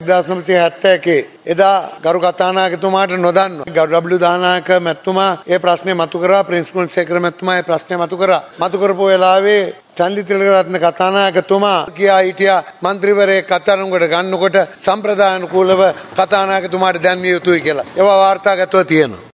දසමසය හැත්ත එකේ එදා ගරු කතානායකතුමාට නොදන්න ගඩ්ලු දානායක මැත්තුමා ඒ ප්‍රශ්නය මතු කරා ප්‍රින්ස්කුල් සේකර මැත්තුමා ඒ ප්‍රශ්නය මතු කර මතුකරපු වෙලාවේ චන්දි තිලකරත්න කතානායකතුමා කියා හිටියා මන්ත්‍රීවරේ කතරංගොට ගන්නකොට සම්ප්‍රදායනුකූලව කතානායකතුමාට දැන්විය යුතුයි කියලා. ඒවා වාර්තාගතව තියෙනවා.